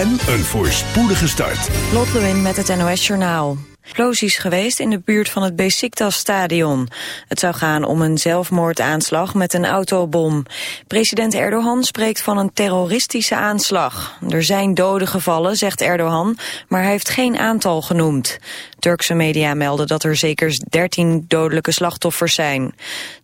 en een voorspoedige start. Lot Lewin met het NOS Journaal. Explosies geweest in de buurt van het Beşiktaş stadion Het zou gaan om een zelfmoordaanslag met een autobom. President Erdogan spreekt van een terroristische aanslag. Er zijn doden gevallen, zegt Erdogan, maar hij heeft geen aantal genoemd. Turkse media melden dat er zeker 13 dodelijke slachtoffers zijn.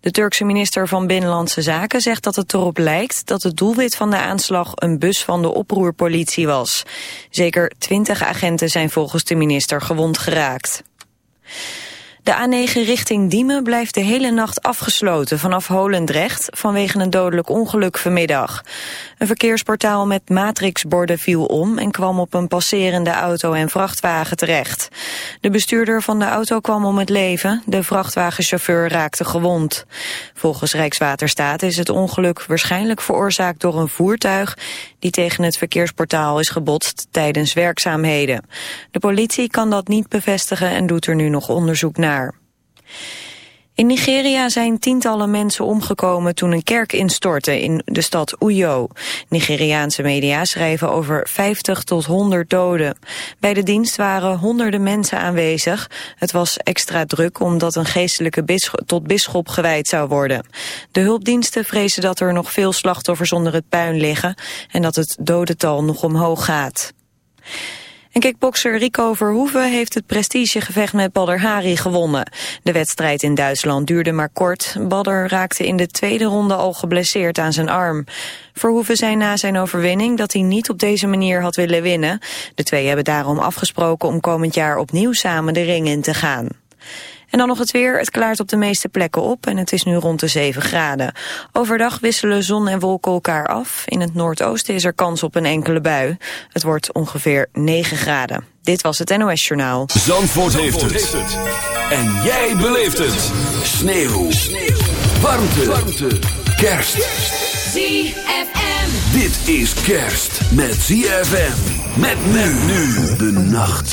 De Turkse minister van Binnenlandse Zaken zegt dat het erop lijkt dat het doelwit van de aanslag een bus van de oproerpolitie was. Zeker 20 agenten zijn volgens de minister gewond geraakt. De A9 richting Diemen blijft de hele nacht afgesloten vanaf Holendrecht vanwege een dodelijk ongeluk vanmiddag. Een verkeersportaal met matrixborden viel om en kwam op een passerende auto en vrachtwagen terecht. De bestuurder van de auto kwam om het leven, de vrachtwagenchauffeur raakte gewond. Volgens Rijkswaterstaat is het ongeluk waarschijnlijk veroorzaakt door een voertuig die tegen het verkeersportaal is gebotst tijdens werkzaamheden. De politie kan dat niet bevestigen en doet er nu nog onderzoek naar. In Nigeria zijn tientallen mensen omgekomen toen een kerk instortte in de stad Uyo. Nigeriaanse media schrijven over 50 tot 100 doden. Bij de dienst waren honderden mensen aanwezig. Het was extra druk omdat een geestelijke tot bisschop gewijd zou worden. De hulpdiensten vrezen dat er nog veel slachtoffers onder het puin liggen en dat het dodental nog omhoog gaat. En kickbokser Rico Verhoeven heeft het prestigegevecht met Badr Hari gewonnen. De wedstrijd in Duitsland duurde maar kort. Badr raakte in de tweede ronde al geblesseerd aan zijn arm. Verhoeven zei na zijn overwinning dat hij niet op deze manier had willen winnen. De twee hebben daarom afgesproken om komend jaar opnieuw samen de ring in te gaan. En dan nog het weer. Het klaart op de meeste plekken op en het is nu rond de 7 graden. Overdag wisselen zon en wolken elkaar af. In het noordoosten is er kans op een enkele bui. Het wordt ongeveer 9 graden. Dit was het NOS Journaal. Zandvoort, heeft, het. En jij beleeft het. Sneeuw. Sneeuw. Warmte. Warmte. Kerst. ZFM. Dit is kerst met ZFM. Met men nu de nacht.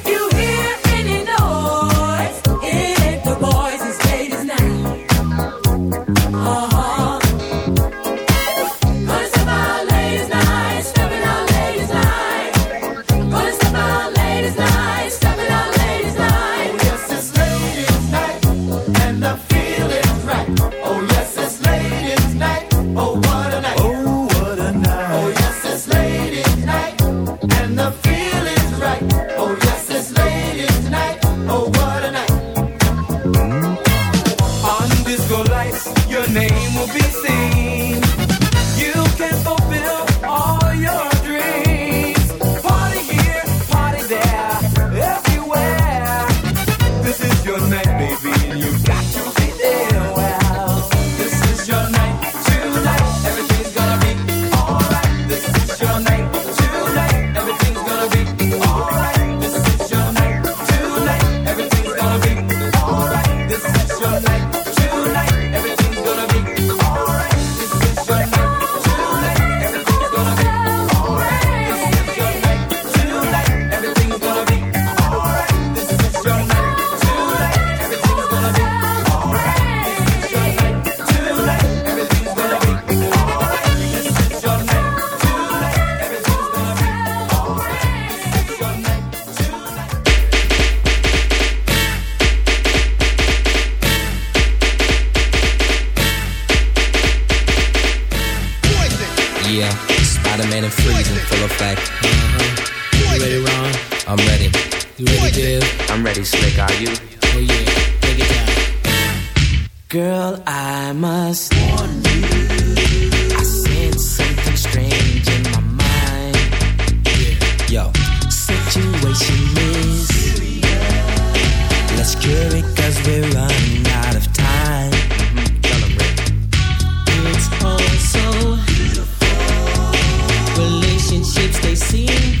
Yeah, Spider-Man and full effect. Uh-huh. You ready, Ron? I'm ready. You ready, I'm ready, Slick. Are you? Oh yeah, take it down. Girl, I must warn you. I sense something strange in my mind. Yeah. Yo, situation is serious. Let's cure it 'cause we're running out of time. shapes they seem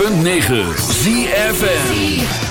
106.9 ZFN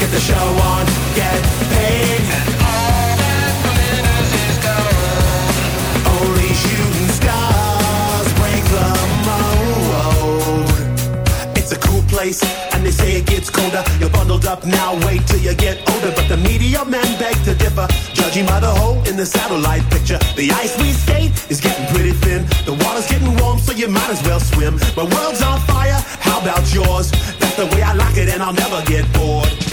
get the show on, get paid. And all that is Only shooting stars break the mold. It's a cool place, and they say it gets colder. You're bundled up now, wait till you get older. But the media men beg to differ, judging by the hole in the satellite picture. The ice we skate is getting pretty thin. The water's getting warm, so you might as well swim. My world's on fire, how about yours? That's the way I like it, and I'll never get bored.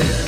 yeah.